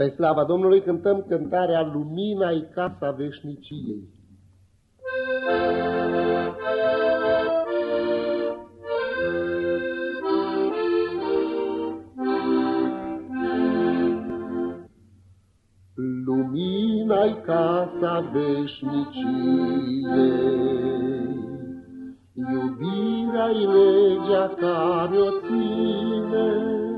Spre slava Domnului cântăm cântarea Lumina-i casa veșniciei. Lumina-i casa veșniciei, Iubirea-i legea care o ține,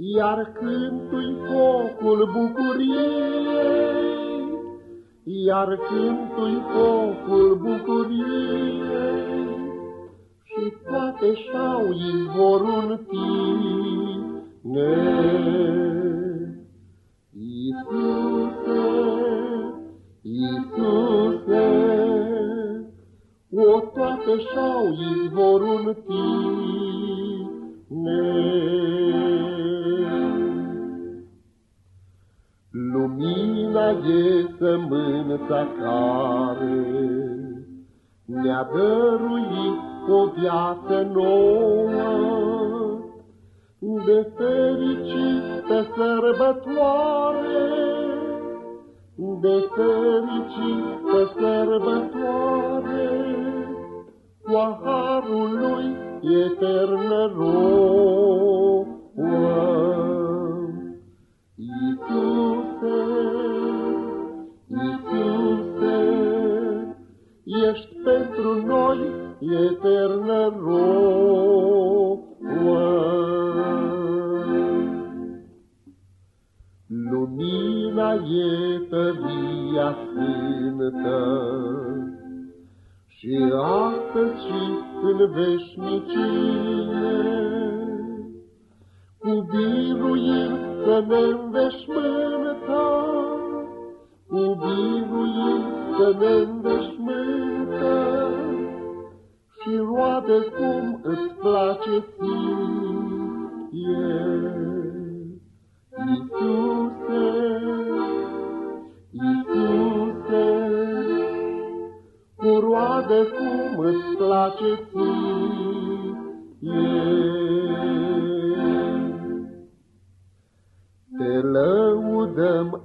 iar cântul focul bucuriei, Iar cântul focul bucuriei, Și toate și-au izvorul în tine. Iisuse, Iisuse, o toate și-au izvorul în tine. Lumina e sămânța care ne-a dăruit o viață nouă, de fericită sărbătoare, de fericită sărbătoare, cu harul lui eternă rouă. ești pentru noi eternă rouă. Lumina e tăria sfântă și astăzi și în veșnicie, cu biruim să ne înveșmântă, cu biruim să ne înveșmântă și roade cum îți place ție. Iisuse, Iisuse, cu roade cum îți place ție.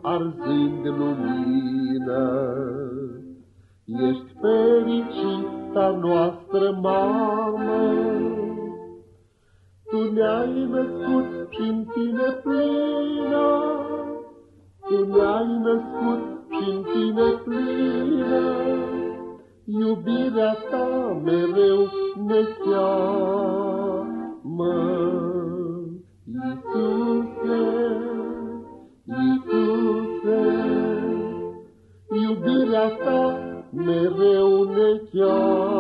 Arzând lumină, Ești fericita noastră mamă. Tu ne-ai născut și în tine plină, Tu ne-ai născut și în tine plină, mereu ne cheamă.